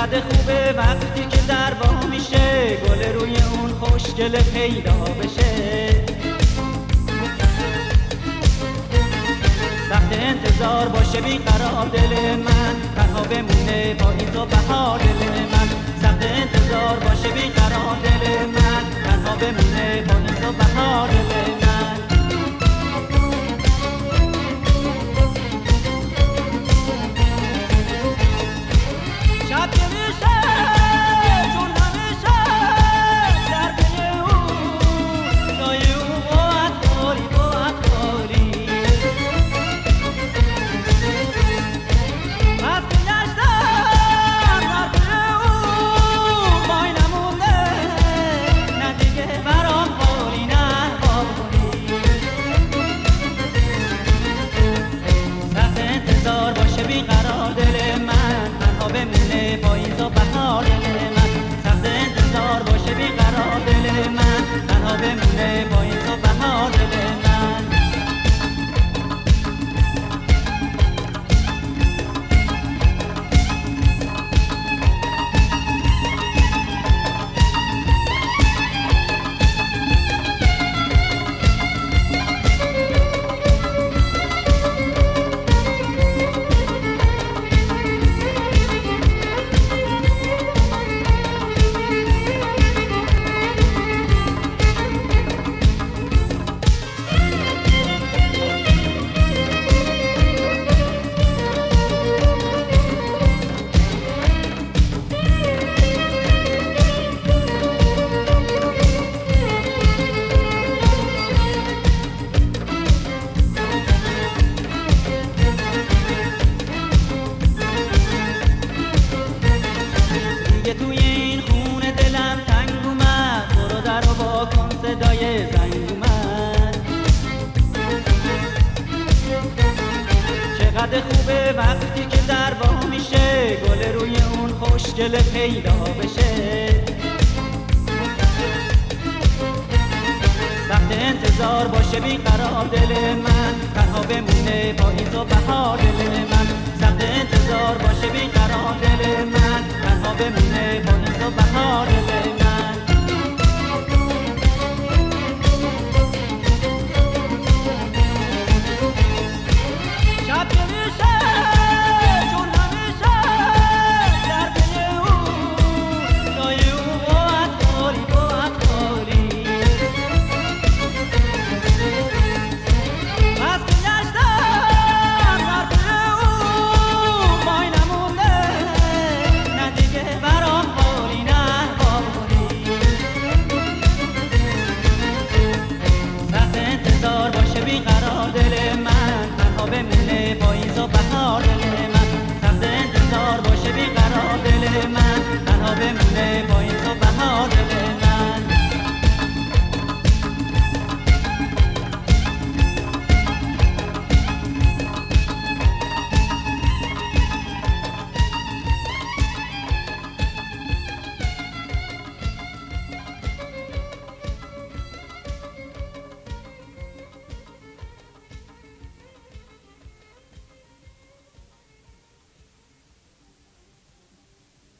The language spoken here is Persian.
چقدر خوبه وقتی که در با میشه گل روی اون خوشگل پیدا بشه. سخت انتظار باشه بیقرار دل من تنها بمونه با این تو بهار دل من. پاییز دیگه توی این خونه دلم تنگ اومد. برو در و با کن صدای زنگ اومد. چقدر خوبه وقتی که در با میشه. گل روی اون خوشگل پیدا بشه. سخت انتظار باشه بیقرار دل من. تنها بمونه پاییز و بهار دل من. پاییز و بهار دل من. سبز انتظار باشه بیقرار دل من. تنها بمونه پاییز